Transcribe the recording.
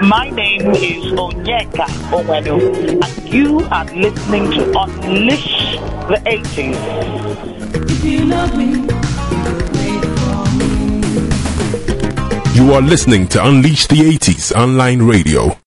My name is Onyeka Onwenu, and you are listening to Unleash the 80s. If you love me. You are listening to Unleash the 80s online radio.